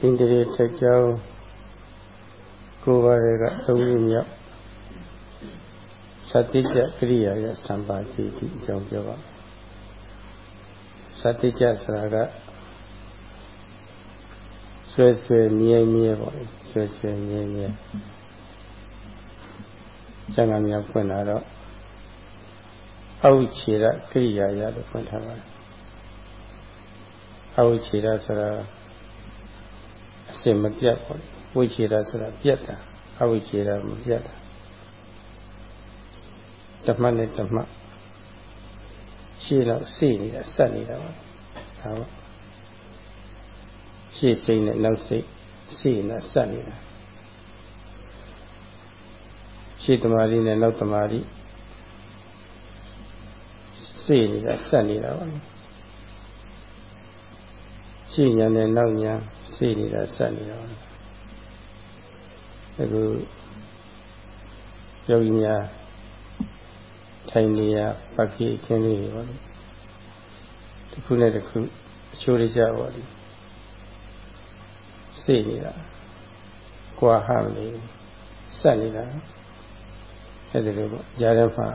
ဣန္ဒြေထက်ကြောင်းကိုယ်ပါတွေကသုံးရမြောက်သတိကြကရိယာရဲ့စံပါတိတိအကြောင်းပြောပါသတိကြဆိုတာကဆွဲဆွဲမြဲမြဲပေါ့ဆွဲဆွဲမြဲမြဲကျန်ကမြောက်ဖွင့်လာတော့အဝိချေရကရိယာရလို့ဖွင့်ထားပါတယ်အဝိချေရဆိုတာအ စင်မပြတ်ပေါ့ဝိချေရဆိုတာပြတ်တာအဝိချေရမပြတ်တာဓမ္မနဲ့ဓမ္မရှေ့တော့စိနေတာစက်နေတာပါဒါပေါ့ရှေ့စိတ်နဲ့နောက်စိတ်စိနေတာစက်နေတာရှေ့တမာရီနဲ့နောက်တမာရီစိနေတာစက်နေတာပါ ရှေ့ညာနဲ့နောက်ညာစိနေတာစက်နေတာပါအခုယောဂီများထိုင်နေရပက္ခိအခင်းလေးတွေပါလို့တစ်ခုနဲ့တစ်ခုအချိုးရကြပါလိစိနေတာကွာဟမလို့စက်နေတာအဲ့ဒါလိုပေါ့ကြားထဲမှာ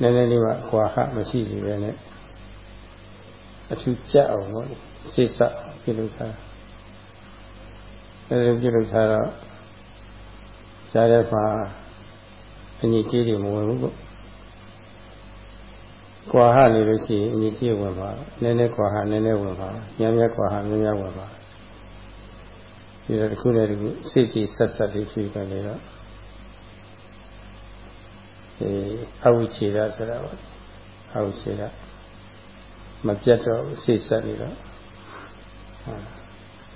နည်းနည်းလေးမှကွာဟမရှိစီပဲနဲ့အထူးကြက်အောင်ပေါ့ စိတ်ဆက်ပြုလုပ်ထားအဲ့ဒါပြုလုပ်ထားတော့ကြားထဲမှာအညီကြီးတွေမဝင်ဘူးပေါ့ကွာဟနေလို့ရှိရင်အညီကြီးဝင်ပါနည်းနည်းကွာဟနည်းနည်းဝင်ပါများများကွာဟများများဝင်ပါဒီတော့တစ်ခုနဲ့တစ်ခုစိတ်ကြီးဆက်ဆက်လေးဖြူကြနေတော့အဲအဝိချေရဆိုတာပါအဝိချေရမပြတ်တော့စိတ်ဆက်နေတော့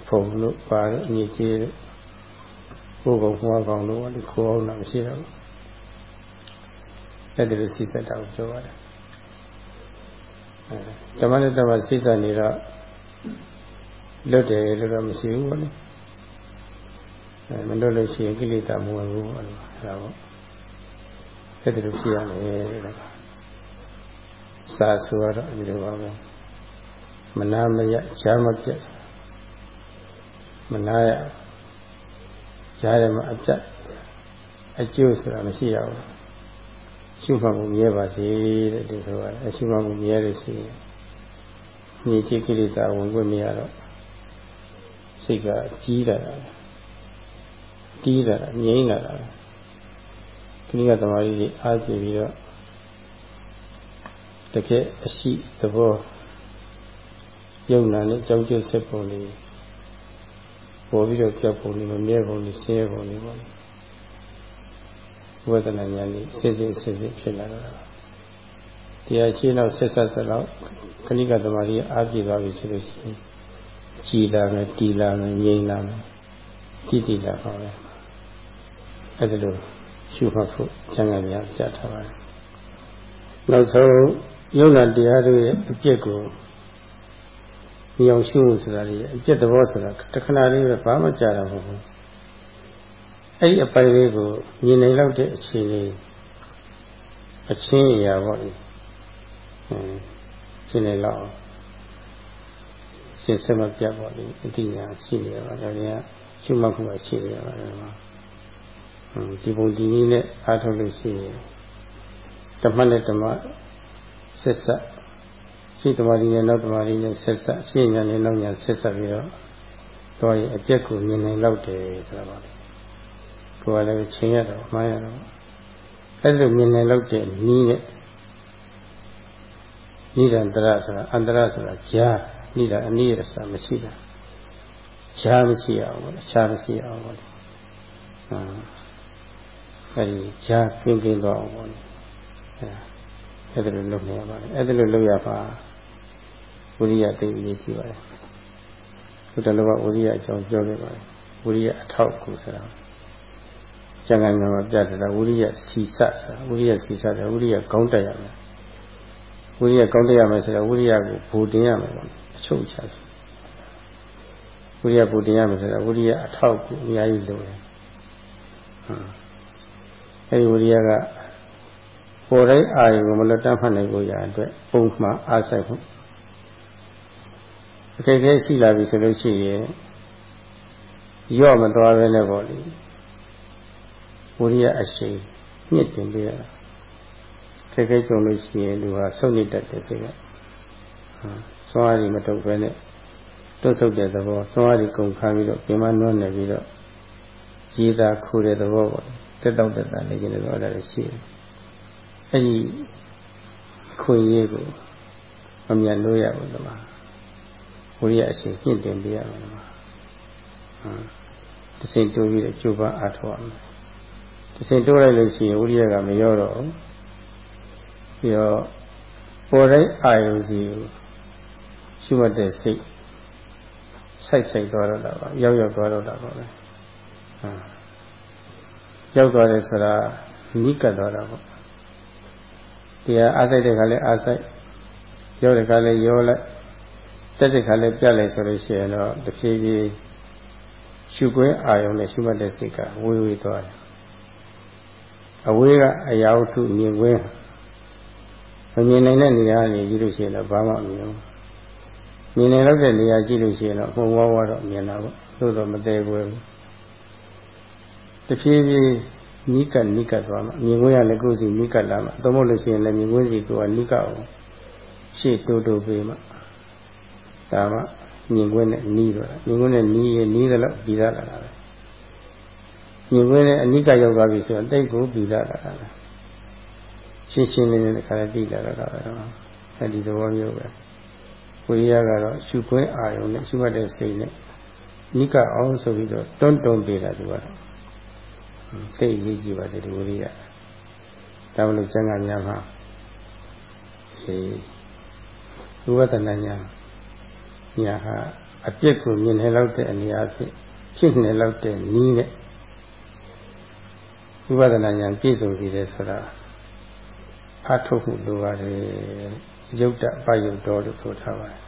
ဖုံလို့ပါတယ်အညီကြီးလို့ကိုယ်ကောင်ဟောကောင်လို့ဒီခိုးအောင်တော့မရှိတော့ဘူးအဲ့ဒီလိုစိတ်ဆက်တာကိုပြောပါတယ်ဓမ္မနဲ့ဓမ္မစိတ်ဆက်နေတော့လွတ်တယ်လို့တော့မရှိဘူးပေါ့လေအဲမလွတ်လို့ရှိရင်ကိလေသာမဝင်ဘူးပေါ့လေဒါပေါ့အဲ့ဒီလိုဖြစ်ရမယ်တဲ့စာဆိုတော့ဒီလိုပါပဲ မနာမရဈာမပြတ်မနာရဈာရမှာအပြတ်အကျိုးဆိုတာမရှိရဘူးရှုမှတ်မှုမြဲပါစေတဲ့ဒီဆိုရအရှုမှတ်မှုမြဲလို့ရှိရင်ညီချိကိလေသာဝင်ခွင့်မရတော့စိတ်ကကြီးလာတာကြီးလာတာငြိမ်းလာတာခဏကသမားကြီးအားကြည့်ပြီးတော့တကယ်အရှိသဘော ယုံနာနဲ့ကြောင်းကျဆက်ပုံလေးပေါ်ပြီးတော့ကြောက်ပုံလေးမမြဲပုံလေးဆင်းရဲပုံလေးပေါ့ဝေဒနာဉာဏ်လေးစစ်စစ်စစ်စစ်ဖြစ်လာတာတရားရှိတော့ဆက်ဆက်ဆက်တော့ခဏကသမားကြီးအားကြည့်သွားပြီဆိုလို့ရှိရင်ကြည်လာမယ်တီလာမယ်ငြိမ်လာမယ်တိတိလာပါပဲအဲဒါလိုရှုမှတ်ဖို့ကျမ်းဂန်များကြားထားပါတယ်နောက်ဆုံးယုံနာတရားတွေရဲ့အကျက်ကို မြင်အောင်ရှုလို့ဆိုတာလေအကျက်သဘောဆိုတာတခဏလေးပဲဘာမှကြားတာမဟုတ်ဘူးအဲ့ဒီအပိုင်လေးကိုမြင်နိုင်လောက်တဲ့အချိန်လေးအချင်းအရာပေါ့လေရှင်းနေလောက်ရှင်းစမပြတ်ပေါ့လေအတိညာရှိနေပါဒါတွေကရှုမှတ်ဖို့ရှိနေပါတယ်မှာဒီပုံဒီနည်းနဲ့အားထုတ်လို့ရှိရင်ဓမ္မနဲ့ဓမ္မဆက်ဆက် ရှိတမာရီနဲ့နောက်တမာရီနဲ့ဆက်ဆက်ရှိညာနဲ့နောက်ညာဆက်ဆက်ပြီးတော့တော့ရဲ့အကျက်ကိုမြင်နိုင်လောက်တယ်ဆိုတာပါကိုယ်ကလည်းချင်းရတော့မှားရတော့အဲ့လိုမြင်နိုင်လောက်တဲ့နီးနဲ့နိဒန္တရဆိုတာအန္တရဆိုတာဈာနိဒာအနိရဆိုတာမရှိတာဈာမရှိအောင်ပေါ့အခြားမရှိအောင်ပေါ့အဲဒီဈာကင်းကင်းတော့အောင်ပေါ့အဲအဲ့ဒါလိုလုပ်နေရပါတယ်အဲ့ဒါလိုလုပ်ရပါ ဝိရိယသိအရေးကြီးပါတယ်ဘုဒ္ဓလောကဝိရိယအကြောင်းပြောခဲ့ပါတယ်ဝိရိယအထောက်ကူဆိုတာကျန်ကန်မှာပြတယ်လားဝိရိယစီစဆိုတာဝိရိယစီစတယ်ဝိရိယကောင်းတက်ရမယ်ဝိရိယကောင်းတက်ရမယ်ဆိုတော့ဝိရိယကိုဘူတင်ရမယ်ပေါ့အချုပ်ချတယ်ဝိရိယဘူတင်ရမယ်ဆိုတော့ဝိရိယအထောက်ကူအများကြီးလိုတယ်ဟုတ်အဲဒီဝိရိယကပေါ်တိုင်းအာရုံကိုမလွတ်တမ်းမှတ်နိုင်ဖို့ရအတွက်ပုံမှန်အားဆိုင်ဖို့ အခက်အခဲရှိလာပြီဆိုလို့ရှိရင်ရော့မသွားပဲနဲ့ပေါ့လေဝိရိယအရှိန်ညှစ်တင်ပြရတာခဲခဲကြုံလို့ရှိရင်လူဟာဆုတ်နေတတ်တယ်စိတ်ကသွန်အားကြီးမတုတ်ပဲနဲ့တွတ်ဆုပ်တဲ့သဘောသွန်အားကြီးကုန်ခါပြီးတော့ပြင်မနွမ်းနေပြီးတော့ကြီးသာခူတဲ့သဘောပေါ့တက်တော့တက်တာနေကြတယ်တော့အဲ့ဒါရှိတယ်အဲ့ဒီခွင့်ရေးကိုမမြန်လို့ရဘူးလား ဝိရိယအရှိန်ညှင့်တင်ပြရမှာလားဟမ်တစိမ့်တိုးပြီးတော့ကြိုးပမ်းအားထုတ်ရမယ်တစိမ့်တိုးလိုက်လို့ရှိရင်ဝိရိယကမရောတော့ဘူးပြီးတော့ပေါ်တိုင်းအာယုစီကိုရှုမှတ်တဲ့စိတ်စိုက်စိုက်သွားတော့တာပါရောက်ရောက်သွားတော့တာပါပဲဟမ်ရောက်သွားတယ်ဆိုတာနိကတ်သွားတာပေါ့တရားအားစိုက်တဲ့ခါလဲအားစိုက်ရောတဲ့ခါလဲရောလိုက် တက်တဲ့ခါလဲပြတ်လိုက်ဆိုလို့ရှိရင်တော့တဖြည်းဖြည်းရှုခွင့်အာယုံနဲ့ရှုမှတ်တဲ့စိတ်ကဝေးဝေးသွားတယ်အဝေးကအရာဝတ္ထုမြင်ခွင့်မမြင်နိုင်တဲ့နေရာကနေကြည့်လို့ရှိရင်တော့ဘာမှမမြင်ဘူးမြင်နိုင်တဲ့နေရာကြည့်လို့ရှိရင်တော့ပုံဝါးဝါတော့မြင်တာပေါ့သို့တော့မသေးဘူးတဖြည်းဖြည်းနိကနိကသွားမှာမြင်ခွင့်ရလည်းကိုယ်စီနိကလာမှာသို့မဟုတ်လို့ရှိရင်လည်းမြင်ခွင့်စီကိုယ်ကနိကအောင်ရှေ့တိုးတိုးပေးမှာ ဒါမှမြင်ခွင့်နဲ့နီးတော့မြင်ခွင့်နဲ့နီးရင်နီးတယ်လို့ပြီးသားလာတာပဲမြင်ခွင့်နဲ့အနိကရောက်သွားပြီဆိုရင်တိတ်ကိုပြီးသားလာတာပဲရှင်းရှင်းလင်းလင်းတစ်ခါတည်းပြီးလာတာပဲအဲဒီသဘောမျိုးပဲဝိရိယကတော့ရှုခွင့်အာရုံနဲ့ရှုမှတ်တဲ့စိတ်နဲ့နိကအောင်ဆိုပြီးတော့တွန်းတွန်းပေးတာဒီကတော့စိတ်ရေးကြည့်ပါတယ်ဒီဝိရိယဒါမလို့ကျန်ကများမှာအေးဝိပဿနာညာ ညာဟာအပြစ်ကိုမြင်နေလောက်တဲ့အနေအချင်းဖြစ်နေလောက်တဲ့နည်းနဲ့ဝိပဿနာဉာဏ်ပြည့်စုံပြီလေဆိုတာအထုတ်မှုလိုပါတယ်ယုတ်တပယုတ်တော်လို့ဆိုထားပါတယ်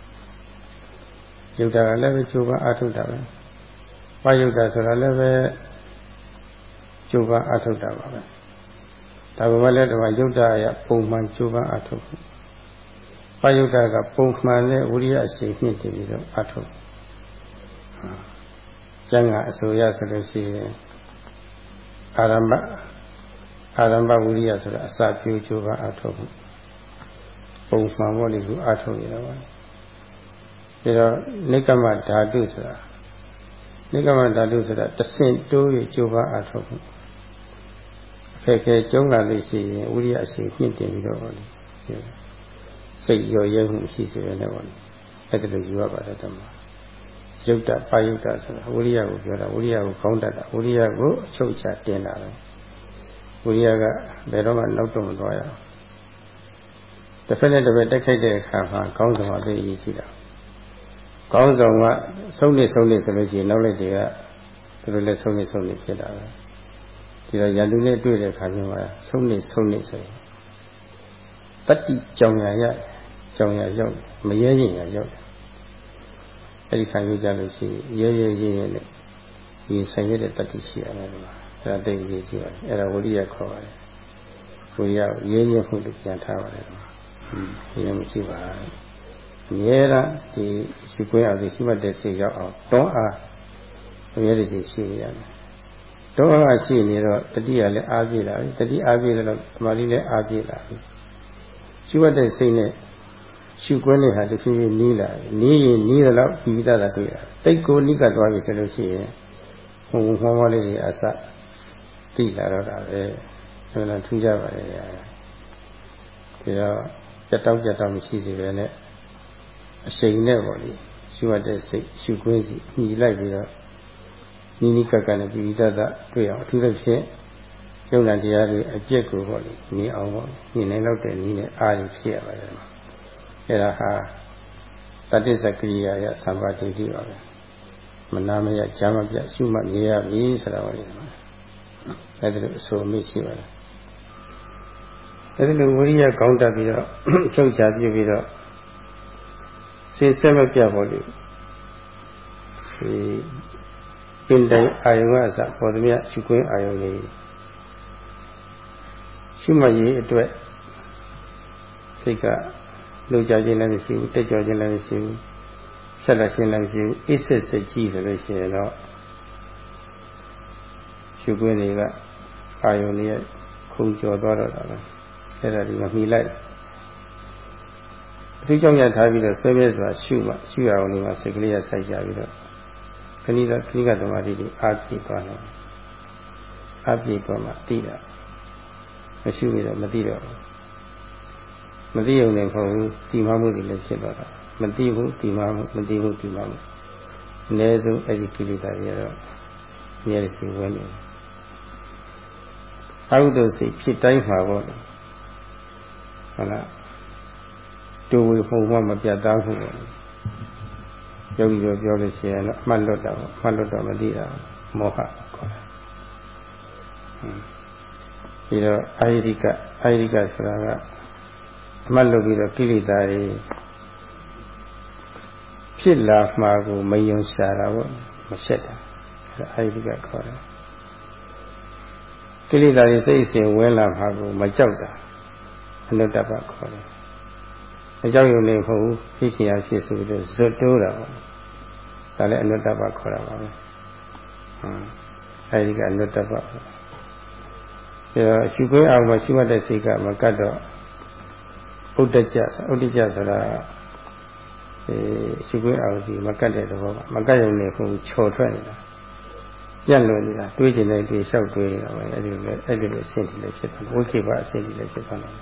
ယုတ်တကလည်းပဲကျိုးပန်းအထုတ်တာပဲပယုတ်တဆိုတာလည်းပဲကျိုးပန်းအထုတ်တာပါပဲဒါပေမဲ့လည်းဒီမှာယုတ်တရပုံမှန်ကျိုးပန်းအထုတ်မှု ပယုတ်တကပုံမှန်နဲ့ဝိရိယအရှိန်မြင့်တည်ပြီးတော့အထုတ်ကျမ်းကအဆိုရဆိုလို့ရှိရင်အာရမအာရမဝိရိယဆိုတာအစာပြိုးကြိုးပါအထုတ်မှုပုံမှန်ပေါ့လေခုအထုတ်ရတာပါဒါတော့နိကမဓာတုဆိုတာနိကမဓာတုဆိုတာတဆင့်တိုးရကြိုးပါအထုတ်မှုအခက်ခဲကျုံးလာလို့ရှိရင်ဝိရိယအရှိန်မြင့်တင်ပြီးတော့ပေါ့လေ စိတ်ရောရဲမှုရှိစေရတဲ့ပေါ့လေအဲ့ဒါလိုယူရပါတယ်တမန်ယုတ်တပါယုတ်တဆိုတာဝိရိယကိုပြောတာဝိရိယကိုခေါင်းတတ်တာဝိရိယကိုအချုပ်ချတင်တာပဲဝိရိယကဘယ်တော့မှနောက်တော့မသွားရအောင်တစ်ဖက်နဲ့တစ်ဖက်တက်ခိုက်တဲ့အခါမှာကောင်းဆောင်အသိအရေးကြီးတာကောင်းဆောင်ကဆုံးနေဆုံးနေဆိုလို့ရှိရင်နောက်လိုက်တွေကသူတို့လည်းဆုံးနေဆုံးနေဖြစ်တာပဲဒီတော့ရန်သူနဲ့တွေ့တဲ့အခါမျိုးမှာဆုံးနေဆုံးနေဆိုရင်တတိကြောင်ရရ ကြောင်ရရောက်မရဲရင်ရရောက်အဲ့ဒီခံယူကြလို့ရှိရင်ရဲရဲရဲရဲနဲ့ဒီဆိုင်ရတဲ့တတိရှိရတယ်ဒီမှာအဲ့ဒါတိတ်ကြီးရှိပါတယ်အဲ့ဒါဝိရိယခေါ်ပါတယ်ဝိရိယရဲရဲမှုလို့ပြန်ထားပါတယ်ဒီမှာဟင်းရဲမရှိပါဘူးအမြဲတမ်းဒီရှိခွင့်အပြင်ရှိမှတ်တဲ့စိတ်ရောက်အောင်တွန်းအားအမြဲတည်းရှိနေရတယ်တွန်းအားရှိနေတော့တတိယလည်းအားပြည့်လာပြီတတိအားပြည့်တော့သမာဓိလည်းအားပြည့်လာပြီရှိမှတ်တဲ့စိတ်နဲ့ ရှုခွင့်နဲ့ဟာတဖြည်းဖြည်းနီးလာနီးရင်နီးတော့ပြီးသားတာတွေ့ရတိတ်ကိုနိကသွားပြီဆိုလို့ရှိရင်ဟိုမှောင်းမလေးတွေအစတိလာတော့တာပဲဆိုတော့ထူးကြပါလေဒါတော့ကြက်တောက်ကြက်တောက်မရှိစေပဲနဲ့အရှိန်နဲ့ပေါ့လေရှုရတဲ့စိတ်ရှုခွင့်စီညီလိုက်ပြီးတော့နိနိကကနဲ့ပြီးသားတာတွေ့အောင်အထူးသဖြင့်ယုံနာတရားတွေအကျက်ကိုပေါ့လေနေအောင်ပေါ့မြင်နိုင်တော့တဲ့နည်းနဲ့အားရဖြစ်ရပါတယ် အဲ့ဒါဟာတတိစကရိယာရသံပါတိတိပါပဲမနာမရဈာမပြရှုမှတ်နေရပြီဆိုတာပါလေအဲ့ဒါလိုအဆိုမိရှိပါတယ်အဲ့ဒီလိုဝိရိယကောင်းတတ်ပြီးတော့ချုပ်ချပြပြီးတော့စေဆက်မပြဖို့လေဒီပင်တိုင်အာယုံကအစပေါ်သမျှရှုခွင့်အာယုံလေးရှုမှတ်ရေးအတွက်စိတ်က လှုပ်ကြခြင်းလည်းမရှိဘူးတက်ကြခြင်းလည်းမရှိဘူးဆက်လက်ခြင်းလည်းမရှိဘူးအိစစ်စစ်ကြီးဆိုလို့ရှိရင်တော့ရှုခွင်းတွေကအာယုန်ရဲ့ခုံကျော်သွားတော့တာပဲအဲ့ဒါဒီမမှီလိုက်အထူးကြောင့်ရထားပြီးတော့ဆွဲပြဲစွာရှုမှရှုရအောင်ဒီမှာစိတ်ကလေးကစိုက်ကြပြီးတော့ခဏိကခဏိကသမာဓိတွေအာပြည့်သွားတယ်အာပြည့်သွားမှသိတာမရှုရတော့မသိတော့ဘူး မသိုံနဲ့ခေါ်ဘူးဒီမှမှုတွေလည်းဖြစ်သွားတာမသိဘူးဒီမှမှုမသိဘူးဒီမှမှုအနည်းဆုံးအဲ့ဒီကိလေသာတွေကတော့အများကြီးဝင်နေတယ်အဟုသို့စိတ်ဖြစ်တိုင်းမှာပေါ့လေဟုတ်လားတူဝေဖုံမှမပြတ်သားဘူးပေါ့ယောဂီပြောပြောလို့ရှိရင်တော့အမှတ်လွတ်တာပေါ့အမှတ်လွတ်တော့မသိတာမောဟခေါ်တာပြီးတော့အာယိကအာယိကဆိုတာကအ မှတ်လွတ်ပြီးတော့ကိလေသာတွေဖြစ်လာမှာကိုမယုံရှာတာပေါ့မရှက်တာအဲအာယိကခေါ်တယ်ကိလေသာတွေစိတ်အစဉ်ဝင်လာမှာကိုမကြောက်တာအနုတ္တပခေါ်တယ်အကြောက်ရွံ့နေမဟုတ်ဘူးဖြစ်ချင်ရဖြစ်ဆိုပြီးတော့ဇွတ်တိုးတာပေါ့ဒါလည်းအနုတ္တပခေါ်တာပါပဲဟမ်အဲဒီကအနုတ္တပပေါ့အဲတော့ရှုခွင့်အောင်မှရှုမှတ်တဲ့စိတ်ကမကတ်တော့ ဥဒ္ဒကြဥဒ္ဒကြဆိုတာအဲရှိခွင့်အောင်စီမကတ်တဲ့သဘောပါမကတ်ရုံနဲ့ခုချော်ထွက်နေတာပြန့်လွယ်နေတာတွေးကျင်နေတွေးလျှောက်တွေးနေတာပဲအဲ့ဒီလိုအဲ့ဒီလိုအဆင့်ကြီးလည်းဖြစ်သွားဝိကိပါအဆင့်ကြီးလည်းဖြစ်သွားတယ်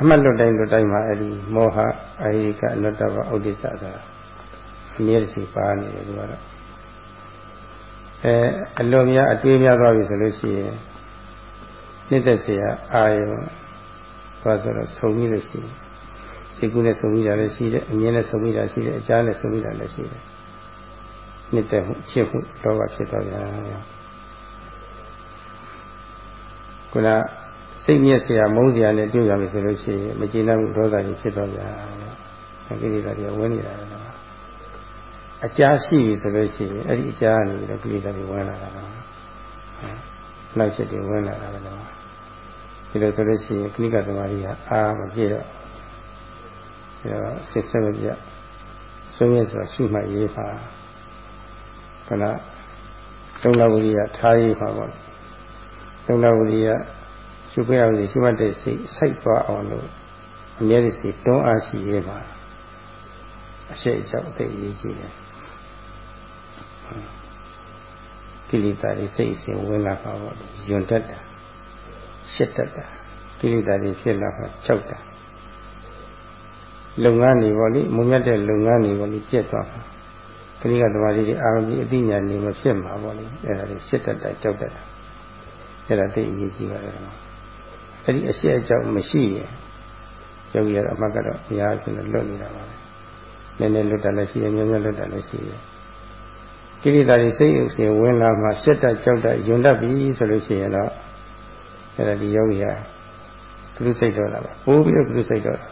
အမှတ်လွတ်တိုင်းလွတ်တိုင်းမှာအဲ့ဒီမောဟအာရိကအနတ္တဘဥဒ္ဒစ္စဆိုတာအမြဲတစေပါနေတယ်သူကတော့အဲအလွန်များအတွေးများသွားပြီဆိုလို့ရှိရင်နှစ်သက်စရာအာယုံ သွားဆိုတော့ဆုံပြီးလို့ရှိရင်စိတ်ကူးနဲ့ဆုံပြီးတာလည်းရှိတယ်အမြင်နဲ့ဆုံပြီးတာရှိတယ်အကြားနဲ့ဆုံပြီးတာလည်းရှိတယ်နှစ်သက်မှုချစ်မှုလောဘဖြစ်သွားပြန်ခုနစိတ်မြက်เสียမုန်းเสียနဲ့တွေ့ရမယ်ဆိုလို့ရှိရင်မကျေနပ်မှုဒေါသကြီးဖြစ်သွားပြန်အကိလေသာတွေဝင်နေတာပဲနော်အကြားရှိပြီဆိုလို့ရှိရင်အဲ့ဒီအကြားကနေပြီးတော့ကိလေသာတွေဝင်လာတာနော်နောက်ချက်တွေဝင်လာတာပဲနော် ဒီလိုဆိုလို့ရှိရင်ကိလေသာသမားကြီးကအာမပြည့်တော့အဲတော့စစ်ဆက်မပြဆုံးရဆိုတာရှိမှရေးပါခဏသုံးလဝိရိယထားရေးပါပေါ့သုံးလဝိရိယရှုခွင့်အောင်ရှုမှတ်တဲ့စိတ်စိုက်သွားအောင်လို့အမြဲတည်းစိတွန်းအားရှိရေးပါအရှိအကြောက်အသိရေးကြည့်တယ်ကိလေသာတွေစိတ်အစဉ်ဝင်လာပါပေါ့ယွန်တတ်တာ ရှစ်တတ်တာကိလေသာတွေဖြစ်လာမှကြောက်တာလုပ်ငန်းတွေပေါ့လေမုံမြတ်တဲ့လုပ်ငန်းတွေပေါ့လေပြက်သွားမှာခရိကသမားကြီးအာရုံကြီးအသိဉာဏ်နေမဖြစ်မှာပေါ့လေအဲ့ဒါတွေရှစ်တတ်တာကြောက်တတ်တာအဲ့ဒါသိအရေးကြီးပါတယ်ကွာအဲ့ဒီအရှိအကြောင်းမရှိရင်ယောဂီရအမှတ်ကတော့အများကြီးလွတ်နေတာပါပဲနည်းနည်းလွတ်တာလည်းရှိတယ်များများလွတ်တာလည်းရှိတယ်ကိလေသာတွေစိတ်ဥစ္စေဝင်လာမှရှစ်တတ်ကြောက်တတ်ယွန်တတ်ပြီဆိုလို့ရှိရင်တော့ အဲ့ဒါဒီယောဂီဟာကုသစိတ်တော့လာပါပိုးပြီးတော့ကုသစိတ်တော့လာ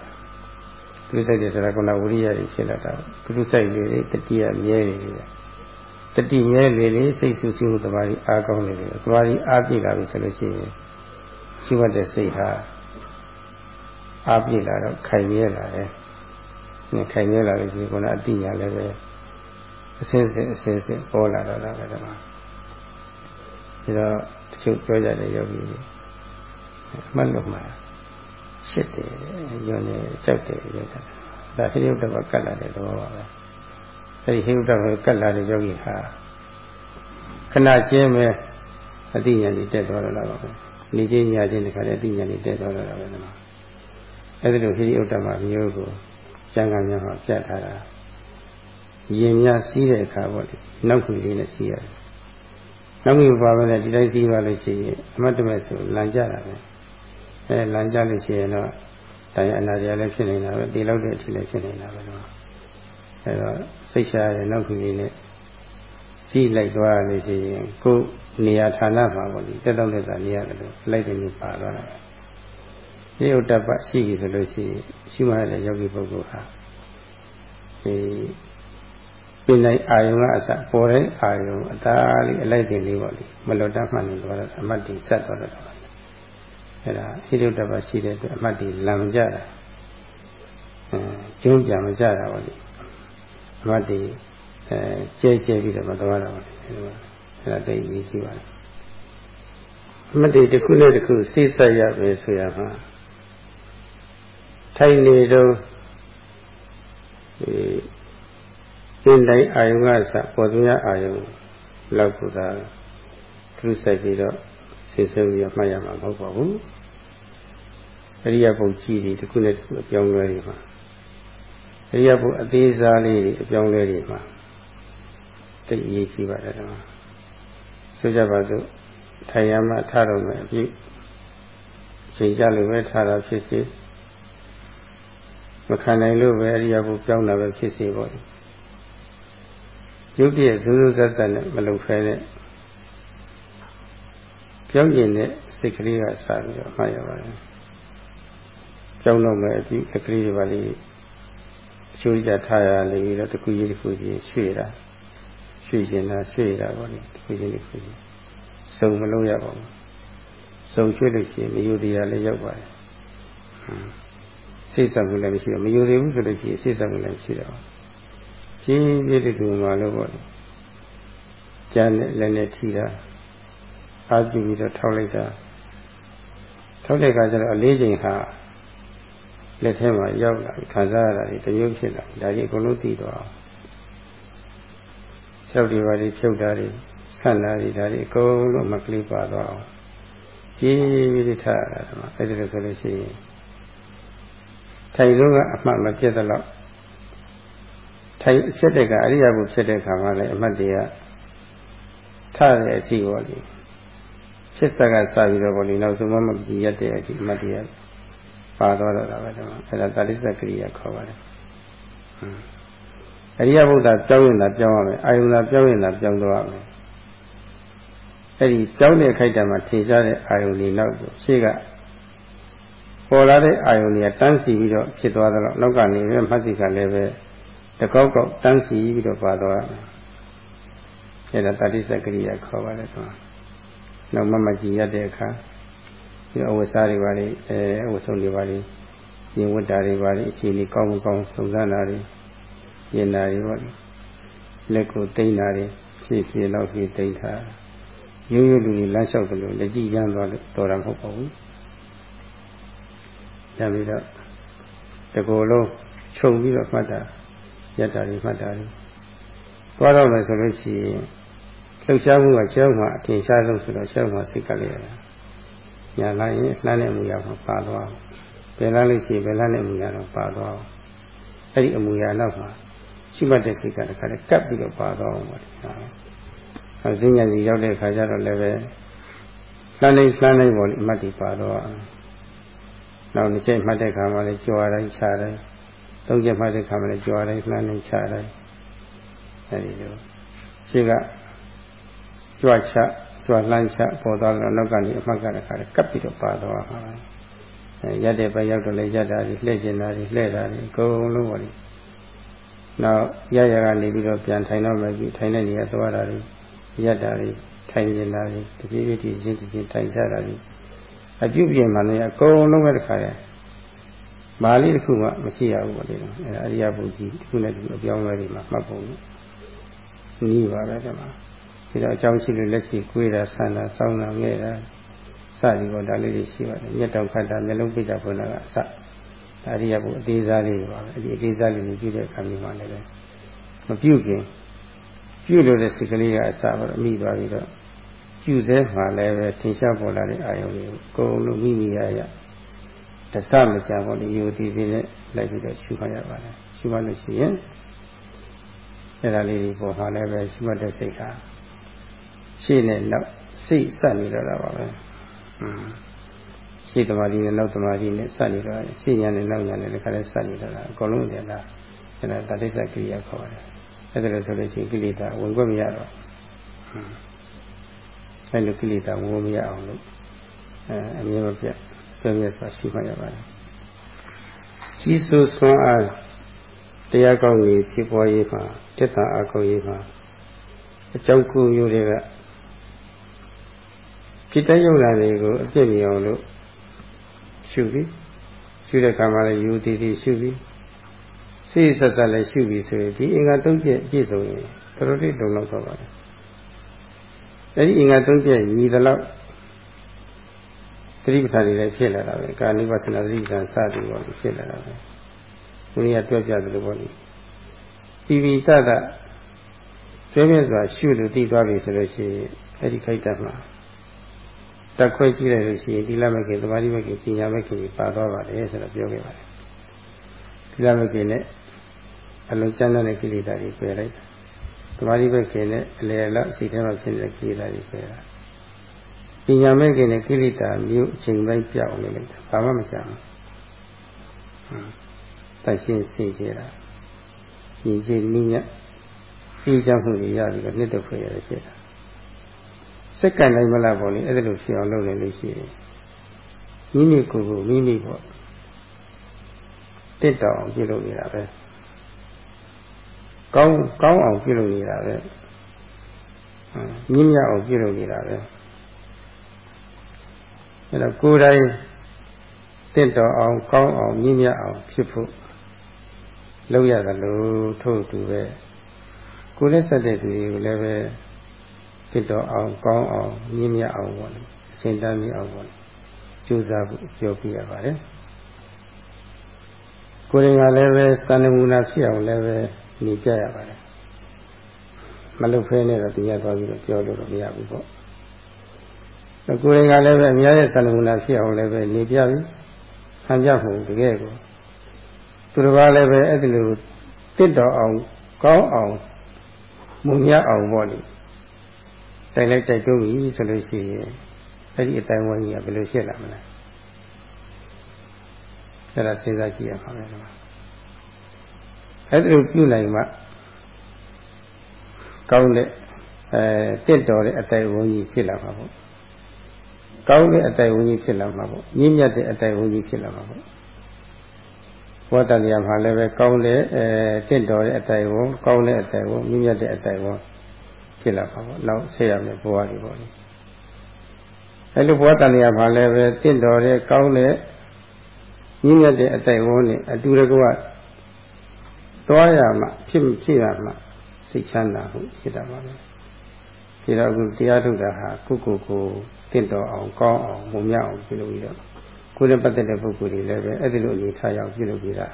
ကုသစိတ်တွေဆိုတာကဝိရိယတွေဖြစ်လာတာကုသစိတ်တွေတတိယမြဲနေတယ်တတိမြဲလေလေစိတ်ဆူဆူသမားကြီးအားကောင်းနေတယ်သမားကြီးအားပြည့်လာပြီဆိုလို့ရှိရင်ရှိမှတ်တဲ့စိတ်ဟာအားပြည့်လာတော့ခိုင်မြဲလာတယ်။ခိုင်မြဲလာလို့ရှိရင်ခုနအတိညာလည်းပဲအစင်းစင်းအစင်းစင်းပေါ်လာတော့တာပဲဒီမှာ။ဒါတော့တချို့ပြောကြတဲ့ယောဂီအ မှတ်လို့မှာရှစ်တယ်ညွန်နေကြောက်တယ်ပြောတာဒါဟိရုဒ္ဓဘကတ်လာတဲ့သဘောပါပဲအဲဒီဟိရုဒ္ဓဘကတ်လာတဲ့ယောဂီဟာခဏချင်းပဲအတိညာကြီးတက်သွားတော့တာပါပဲနေချင်းညာချင်းတခါတည်းအတိညာကြီးတက်သွားတော့တာပဲနော်အဲဒီလိုဟိရိဥဒ္ဓမမျိုးကိုကျမ်းဂန်များမှာပြတ်ထားတာရင်များစီးတဲ့အခါပေါ့လေနောက်ခွေလေးနဲ့စီးရတယ်နောက်ခွေပါပဲလေဒီတိုင်းစီးပါလို့ရှိရင်အမတ်တမဲ့ဆိုလန်ကြတာပဲ အဲလမ်းကြလို့ရှိရင်တော့တရားအနာတရားလည်းဖြစ်နေတာပဲဒီလောက်တဲ့အထိလည်းဖြစ်နေတာပဲတော့အဲတော့စိတ်ရှားရဲ့နောက်ခုလေးနဲ့စီးလိုက်သွားလို့ရှိရင်ကိုယ်နေရာဌာနမှာပေါ့လေတက်တော့လက်သာနေရတယ်လို့လိုက်တယ်လို့ပါသွားတာဒီဥတ္တပရှိပြီဆိုလို့ရှိရင်ရှိမှလည်းယောဂီပုဂ္ဂိုလ်ဟာဒီပြင်နိုင်အာယုံကအစပေါ်တဲ့အာယုံအသားလေးအလိုက်တင်လေးပေါ့လေမလွတ်တတ်မှနေတော့အမတ်တိဆက်သွားတော့ အဲ့ဒါဟိရုဒ္ဓဘာရှိတဲ့အတွက်အမှတ်တွေလံမကြတာအဲကျုံးပြန်မကြတာပါလေအမှတ်တွေအဲကျဲကျဲပြီးတော့မသွားတာပါလေအဲ့ဒါတိတ်ရေးကြည့်ပါလားအမတိတစ်ခုနဲ့တစ်ခုစိတ်ဆက်ရပဲဆိုရမှာထိုင်နေတော့ဒီကျင့်တိုင်းအာယုံကစပေါ်သူရအာယုံလောက်ကိုသာသူစိုက်ပြီးတော့ စိတ်ဆက်ပြီးမှတ်ရမှာမဟုတ်ပါဘူးအရိယဘုံကြီးတွေတစ်ခုနဲ့တစ်ခုအပြောင်းလဲနေမှာအရိယဘုံအသေးစားလေးတွေအပြောင်းလဲနေမှာတိတ်အရေးကြီးပါတယ်ကွာဆိုကြပါစို့ထိုင်ရမှထားတော့မယ်အပြည့်ချိန်ကြလို့ပဲထားတာဖြစ်စေမခံနိုင်လို့ပဲအရိယဘုပြောင်းတာပဲဖြစ်စေပေါ့ရုပ်တည်းဇူးဇူးဆက်ဆက်နဲ့မလုံဖဲနဲ့ ပြောင်းကျင်တဲ့စိတ်ကလေးကစပြီးတော့မှတ်ရပါတယ်ကြောင်းတော့မယ်အပြီးလက်ကလေးတွေပါလေးအချိုးကြထားရလေပြီးတော့တခုကြီးတခုကြီးရွှေ့တာရွှေ့နေတာရွှေ့တာပေါ့လေတခုကြီးတခုကြီးစုံမလို့ရပါဘူးစုံရွှေ့လို့ရှိရင်မယူတရားလည်းရောက်ပါတယ်စိတ်ဆက်မှုလည်းမရှိတော့မယူသေးဘူးဆိုလို့ရှိရင်စိတ်ဆက်မှုလည်းမရှိတော့ရှင်းပြည့်တဲ့လူမှလို့ပေါ့လေကျန်တဲ့လည်းနဲ့ထီတာ အားပြုပြီးတော့ထောက်လိုက်တာထောက်တဲ့အခါကျတော့အလေးချိန်ဟာလက်ထဲမှာရောက်လာခံစားရတာဒီတမျိုးဖြစ်လာဒါကြီးအကုန်လုံးသိတော့အောင်ဆောက်ဒီပါလေးဖြုတ်တာတွေဆန့်တာတွေဒါတွေအကုန်လုံးမကလေးပါတော့အောင်ကြည်ပြီးထားရတာဒီမှာအဲ့ဒီလိုဆိုလို့ရှိရင်ထိုင်လို့ကအမှတ်မပြတ်တော့ထိုင်ဖြစ်တဲ့ကအရိယာဘုဖြစ်တဲ့ခါမှလည်းအမှတ်တွေကထားတဲ့အစီပေါ်လေ ဖြစ်စကစပြီးတော့ဘောလီနောက်ဆုံးမမကြည့်ရတဲ့အဒီအမှတ်တွေကပါတော့တာပဲဒီမှာအဲ့ဒါတာလိစ္စကရိယာခေါ်ပါတယ်အရိယဘုဒ္ဓပြောင်းရင်သာပြောင်းရမယ်အာယုန်သာပြောင်းရင်သာပြောင်းသွားရမယ်အဲ့ဒီပြောင်းတဲ့ခိုက်တံမှာထင်ရှားတဲ့အာယုန်တွေနောက်ရှေ့ကပေါ်လာတဲ့အာယုန်တွေကတန်းစီပြီးတော့ဖြစ်သွားတော့နောက်ကနေပဲမှတ်စီကလည်းပဲတကောက်ကောက်တန်းစီပြီးတော့ပါသွားတယ်အဲ့ဒါတာတိစကရိယာခေါ်ပါတယ်ကွာ နောက်မမကြည်ရတဲ့အခါဒီအဝတ်စားတွေပါလေအဲအဝတ်ဆုံးတွေပါလေရင်ဝတ်တာတွေပါလေအခြေအနေကောင်းမကောင်းစုံစမ်းတာတွေရင်တာတွေပေါ့လေလက်ကိုတိမ့်တာတွေဖြည့်ဖြည့်တော့ဖြည့်တိမ့်ထားရိုးရိုးလူတွေလမ်းလျှောက်တယ်လို့လက်ကြည့်ရမ်းသွားလို့တော်တာမဟုတ်ပါဘူး။ဒါပြီးတော့တကောလုံးခြုံပြီးတော့မှတ်တာရတ်တာတွေမှတ်တာတွေသွားတော့မယ်ဆိုလို့ရှိရင် လှုပ်ရှားမှုကရှောင်းမှာအထင်ရှားဆုံးဆိုတော့ရှောင်းမှာစိတ်ကလေးရတာ။ညာလိုက်ရင်လှမ်းတဲ့အမူအရာမှာပါသွားဘယ်လားလို့ရှိရင်ဘယ်လားနဲ့အမူအရာတော့ပါသွားအဲ့ဒီအမူအရာနောက်မှာရှိမှတ်တဲ့စိတ်ကတခါတည်းကပ်ပြီးတော့ပါသွားအောင်ပါ။အဲဈဉ္ညာစီရောက်တဲ့အခါကျတော့လည်းပဲလှမ်းလိုက်လှမ်းလိုက်ပေါ်လိအမှတ်တွေပါတော့နောက်တစ်ချက်မှတ်တဲ့ခါမှလည်းကြွားတိုင်းခြားတိုင်းသုံးချက်မှတ်တဲ့ခါမှလည်းကြွားတိုင်းလှမ်းတိုင်းခြားတိုင်းအဲဒီလိုရှိက ကြွချကြွလှမ်းချပေါ်သွားတော့နောက်ကနေအမှတ်ကတခါကပ်ပြီးတော့ပါသွားမှာအဲရက်တဲ့ဘက်ရောက်တော့လေရက်တာကြီးလှည့်ကျင်တာကြီးလှည့်တာကြီးအကုန်လုံးပါလိနောက်ရရကနေပြီးတော့ပြန်ထိုင်တော့မယ်ပြီးထိုင်တဲ့နေရာသွားတာကြီးရက်တာကြီးထိုင်နေတာကြီးတပြေးပြေးချင်းချင်းချင်းထိုင်ကြတာကြီးအပြုပြင်မှလည်းအကုန်လုံးပဲတခါရမာလေးတစ်ခုမှမရှိရဘူးပေါ့လေအဲဒါအရိယဘုကြီးတစ်ခုနဲ့တစ်ခုအပြောင်းအလဲတွေမှာမှတ်ပုံနီးပါပဲဒီမှာ ဒီတော့အကြောင်းရှိလို့လက်ရှိကိုယ်တာဆန္ဒစောင်းတာငဲ့တာစသည်ပေါ့ဒါလေးတွေရှိပါတယ်မျက်တောင်ခတ်တာမျက်လုံးပိတ်တာဘုရားကအစဒါအရိယဘုအသေးစားလေးပါပဲအဒီအသေးစားလေးကိုပြုတဲ့အခါမျိုးမှလည်းမပြုခင်ပြုလို့တဲ့စိတ်ကလေးကအစပါတော့မိသွားပြီးတော့ကျူစဲမှလည်းပဲထင်ရှားပေါ်လာတဲ့အာယုံတွေကိုအကုန်လုံးမိမိရရတဆမကြပေါ်လေယူတည်တည်နဲ့လိုက်ပြီးတော့ရှုမှတ်ရပါတယ်ရှုမှတ်လို့ရှိရင်အဲ့ဒါလေးဒီပေါ်မှာလည်းပဲရှုမှတ်တဲ့စိတ်ဟာ ရှေ့နဲ့နောက်စိတ်ဆက်နေတော့တာပါပဲရှေ့တမာတိနဲ့နောက်တမာတိနဲ့ဆက်နေတော့ရှေ့ညာနဲ့နောက်ညာနဲ့ဒီခါလေးဆက်နေတော့တာအကုန်လုံးပြန်လာအဲ့ဒါတတိစကိရိယာခေါ်ပါတယ်အဲ့ဒါလို့ဆိုလို့ရှိရင်ကိလေသာဝင်ခွင့်မရတော့အဲ့လိုကိလေသာဝင်မရအောင်လို့အဲအမြဲမပြတ်ဆွေးမြဲစွာရှိမှရပါတယ်ကြီးစိုးဆွမ်းအားတရားကောင်းကြီးဖြစ်ပေါ်ရေးမှာတစ္ဆာအကောင်းရေးမှာအကြောင်းကူမျိုးတွေက จิตတယုံနာတွေကိုအပြည့်မြအောင်လို့ရှုပြီးရှုတဲ့ခါမှာလည်းယူတည်တည်ရှုပြီးစိတ်ဆက်ဆက်လည်းရှုပြီးဆိုရင်ဒီအင်္ဂါသုံးချက်အပြည့်စုံရင်တော်တော်လေးလုံလောက်တော့ပါတယ်အဲဒီအင်္ဂါသုံးချက်ညီသလောက်သတိပဋ္ဌာန်တွေလည်းဖြစ်လာတာပဲကာနိဝသနာသတိပဋ္ဌာန်စသည်ပေါ့ဖြစ်လာတာပဲဒီနေ့ကတွက်ပြသလိုပေါ့လေဒီဝိသဒကျွဲမြဲစွာရှုလို့တည်သွားပြီဆိုလို့ရှိရင်အဲ့ဒီခိုက်တတ်မှာ တက်ခွဲကြည့်လိုက်လို့ရှိရင်ဒီလမကေသမာဓိမကေပညာမကေပါသွားပါတယ်ဆိုတော့ပြောခဲ့ပါတယ်ဒီလမကေနဲ့အလုံးကျမ်းတဲ့ကိလေသာတွေပယ်လိုက်သမာဓိမကေနဲ့အလယ်အလတ်စိတ်ထဲမှာဖြစ်နေတဲ့ကိလေသာတွေပယ်တာပညာမကေနဲ့ကိလေသာမျိုးအချိန်ပိုင်းပြောင်းနေလိုက်တာဘာမှမကြောက်ဘူးတရှင်းစင်ကြတာညီကြီးနည်းညအေးချမ်းမှုတွေရပြီးတော့နှစ်သက်ဖွယ်ရတယ်ဖြစ်တာ စက္ကန့်တိုင်းမလားပေါ့လေအဲ့ဒါလိုဖြစ်အောင်လုပ်နေလို့ရှိရင်မိမိကိုယ်ကိုမိမိပေါ့တက်တောင်ပြုလုပ်နေတာပဲကောင်းကောင်းအောင်ပြုလုပ်နေတာပဲညဉ့်ညံ့အောင်ပြုလုပ်နေတာပဲအဲ့တော့ကိုယ်တိုင်တက်တော်အောင်ကောင်းအောင်ညဉ့်ညံ့အောင်ဖြစ်ဖို့လုပ်ရတယ်လို့ထို့တူပဲကိုယ်နဲ့ဆက်တဲ့သူတွေကိုလည်းပဲ ဖြစ်တော့အောင်ကောင်းအောင်မြင့်မြတ်အောင်ပေါ့လေအစဉ်တမ်းမြင့်အောင်ပေါ့လေကြိုးစားဖို့ပြောပြရပါတယ်ကိုယ်ရင်ကလည်းပဲစံနမူနာဖြစ်အောင်လည်းပဲနေကြရပါတယ်မလုပ်ဖဲနဲ့တော့တရားသွားပြီးတော့ပြောလို့တော့မရဘူးပေါ့ကိုယ်ရင်ကလည်းပဲအများရဲ့စံနမူနာဖြစ်အောင်လည်းပဲနေပြပြီဟန်ကြဖို့တကယ်ကိုသူတစ်ပါးလည်းပဲအဲ့ဒီလိုတစ်တော်အောင်ကောင်းအောင်မုံမြအောင်ပေါ့လေ တိုက်လိုက်တိုက်တွန်းပြီဆိုလို့ရှိရင်အဲ့ဒီအတိုင်းဝိုင်းကြီးကဘယ်လိုဖြစ်လာမလဲအဲ့ဒါစဉ်းစားကြည့်ရပါမယ်ကွာအဲ့ဒီလိုပြုနိုင်မှကောင်းတဲ့အဲတင့်တော်တဲ့အတိုင်းဝိုင်းကြီးဖြစ်လာမှာပေါ့ကောင်းတဲ့အတိုင်းဝိုင်းကြီးဖြစ်လာမှာပေါ့ညဉ့်ညတ်တဲ့အတိုင်းဝိုင်းကြီးဖြစ်လာမှာပေါ့ဘောတတရားမှာလည်းပဲကောင်းတဲ့အဲတင့်တော်တဲ့အတိုင်ကိုကောင်းတဲ့အတိုင်ကိုမြင့်မြတ်တဲ့အတိုင်ကို ဖြစ်လာပါပေါ့နောက်ဆက်ရမယ်ဘဝတွေပေါ့လေအဲလိုဘောတတရားမှာလည်းပဲတင့်တော်တဲ့ကောင်းတဲ့မြင့်မြတ်တဲ့အတိုင်ကိုနဲ့အတူတကွသွားရမှဖြစ်ဖြစ်ရမှစိတ်ချမ်းသာမှုဖြစ်တာပါပဲဒီတော့အခုတရားထုတ်တာဟာကိုကိုကိုတင့်တော်အောင်ကောင်းအောင်မုံမြောက်အောင်ပြုလုပ်ပြီးတော့ကိုယ်နဲ့ပတ်သက်တဲ့ပုဂ္ဂိုလ်တွေလည်းပဲအဲ့ဒီလိုအနေထားရောက်ပြုလုပ်ပြီးတာ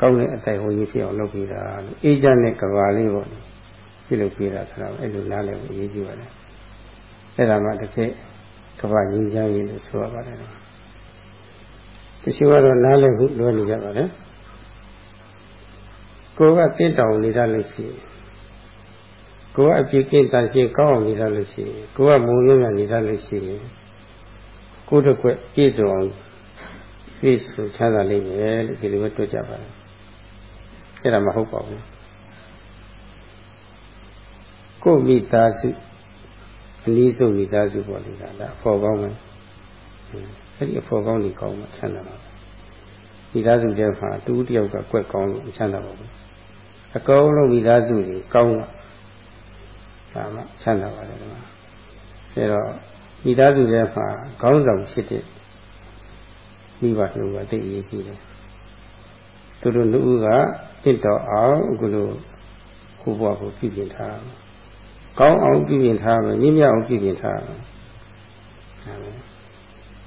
ကောင်းတဲ့အတိုင်ဝင်ကြီးဖြစ်အောင်လုပ်ပြီးတာလို့အေးချမ်းတဲ့ကဘာလေးပေါ့ ပြုလုပ်ပြီးတာဆိုတော့အဲ့လိုနားလည်ဖို့အရေးကြီးပါတယ်အဲ့ဒါမှတစ်ခေတ်ကဘာငြိမ်းချမ်းရေးလို့ဆိုရပါတယ်တချို့ကတော့နားလည်ဖို့လွယ်နေကြပါလေကိုကတင့်တောင်နေတတ်လို့ရှိရင်ကိုကအပြည့်ကင်းတန်ရှင်းကောင်းအောင်နေတတ်လို့ရှိရင်ကိုကမုံရွံ့နေတတ်လို့ရှိရင်ကိုယ်တစ်ခွက်ပြည့်စုံအောင်ပြည့်စုံချမ်းသာလိမ့်မယ်လို့ဒီလိုပဲတွေ့ကြပါတယ်အဲ့ဒါမဟုတ်ပါဘူး ကိုမိသားစုအနည်းဆုံးမိသားစုပေါ်နေတာဒါအဖို့ကောင်းမယ်အဲ့ဒီအဖို့ကောင်းကြီးကောင်းမှချမ်းသာပါမိသားစုထဲမှာတူတယောက်ကကွက်ကောင်းလို့ချမ်းသာပါဘူးအကောင်းလုံးမိသားစုတွေကောင်းမှဒါမှချမ်းသာပါတယ်ဒီမှာအဲတော့မိသားစုထဲမှာခေါင်းဆောင်ဖြစ်တဲ့မိဘတို့ကတိတ်အရေးကြီးတယ်သူတို့လူဦးကတင့်တော်အောင်အခုလိုကိုဘွားကိုပြုပြင်ထား ကောင်းအောင်ပြုပြင်ထားမယ်ညမြအောင်ပြုပြင်ထားမယ်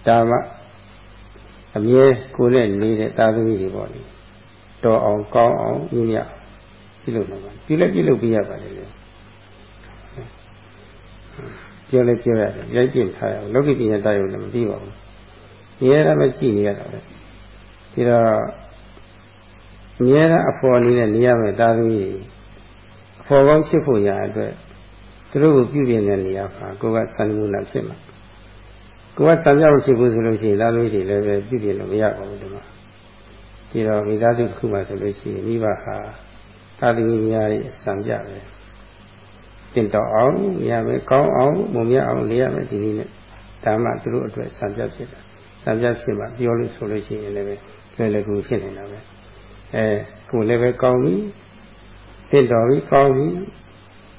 ဒါမှအမြဲကိုယ်နဲ့နေတဲ့တာသမီတွေပေါ့လေတော်အောင်ကောင်းအောင်ညမြပြုလုပ်နေပါပြုလည်းပြုလုပ်ပြရပါလေပြောလဲပြောရတယ်ရိုက်ပြထားရအောင်လောကီပညာတတ်ရုံလည်းမပြီးပါဘူးမြဲတမ်းမကြည့်နေရတာပဲဒီတော့မြဲတမ်းအဖော်အနေနဲ့နေရမယ်တာသမီးအဖော်ကောင်းဖြစ်ဖို့ရအတွက် သူတို့ကိုပြုပြင်တဲ့နေရာမှာကိုကစံမှုနာဖြစ်မှာကိုကစံပြောင်းဖြစ်ဖို့ဆိုလို့ရှိရင်တာသမီးတွေလည်းပဲပြုပြင်လို့မရပါဘူးဒီမှာဒီတော့မိသားစုတစ်ခုမှဆိုလို့ရှိရင်မိဘဟာတာသမီးများရဲ့စံပြပဲတင့်တော်အောင်ရမယ်ကောင်းအောင်မုံမြအောင်နေရမယ်ဒီနည်းနဲ့ဒါမှသူတို့အတွက်စံပြဖြစ်တာစံပြဖြစ်မှပြောလို့ဆိုလို့ရှိရင်လည်းလွယ်လွယ်ကူဖြစ်နေတာပဲအဲကိုယ်လည်းပဲကောင်းပြီတင့်တော်ပြီကောင်းပြီ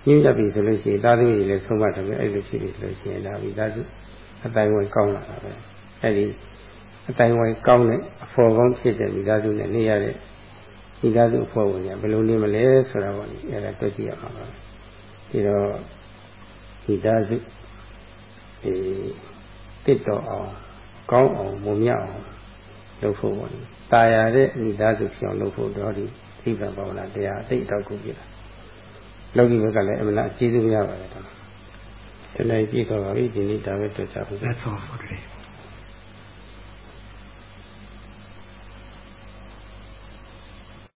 ရင်းတက်ပြီဆိုလို့ရှိရင်သားသမီးတွေလည်းဆုံးမတယ်ပဲအဲ့လိုဖြစ်ပြီဆိုလို့ရှိရင်ဒါပြီးသားစုအတိုင်းဝိုင်းကောင်းလာတာပဲအဲ့ဒီအတိုင်းဝိုင်းကောင်းတဲ့အဖော်ကောင်းဖြစ်တဲ့မိသားစုနဲ့နေရတဲ့မိသားစုအဖွဲ့ဝင်ကဘယ်လိုနေမလဲဆိုတာပေါ့လေအဲ့ဒါတွေ့ကြည့်ရမှာပါဒီတော့မိသားစုဒီတစ်တော်အောင်ကောင်းအောင်မုံမြအောင်လုပ်ဖို့ပေါ့လေတာယာတဲ့မိသားစုဖြစ်အောင်လုပ်ဖို့တော့ဒီသိပ္ပံဘာဝနာတရားအသိအတော့ကိုပြတာ လောကီဘက်ကလည်းအမှန်အကျေးဇူးရပါတယ်တော့။ဒီနေ့ပြည့်သွားပါပြီဒီနေ့ဒါပဲတွေ့ကြပါစို့။ That's all for today.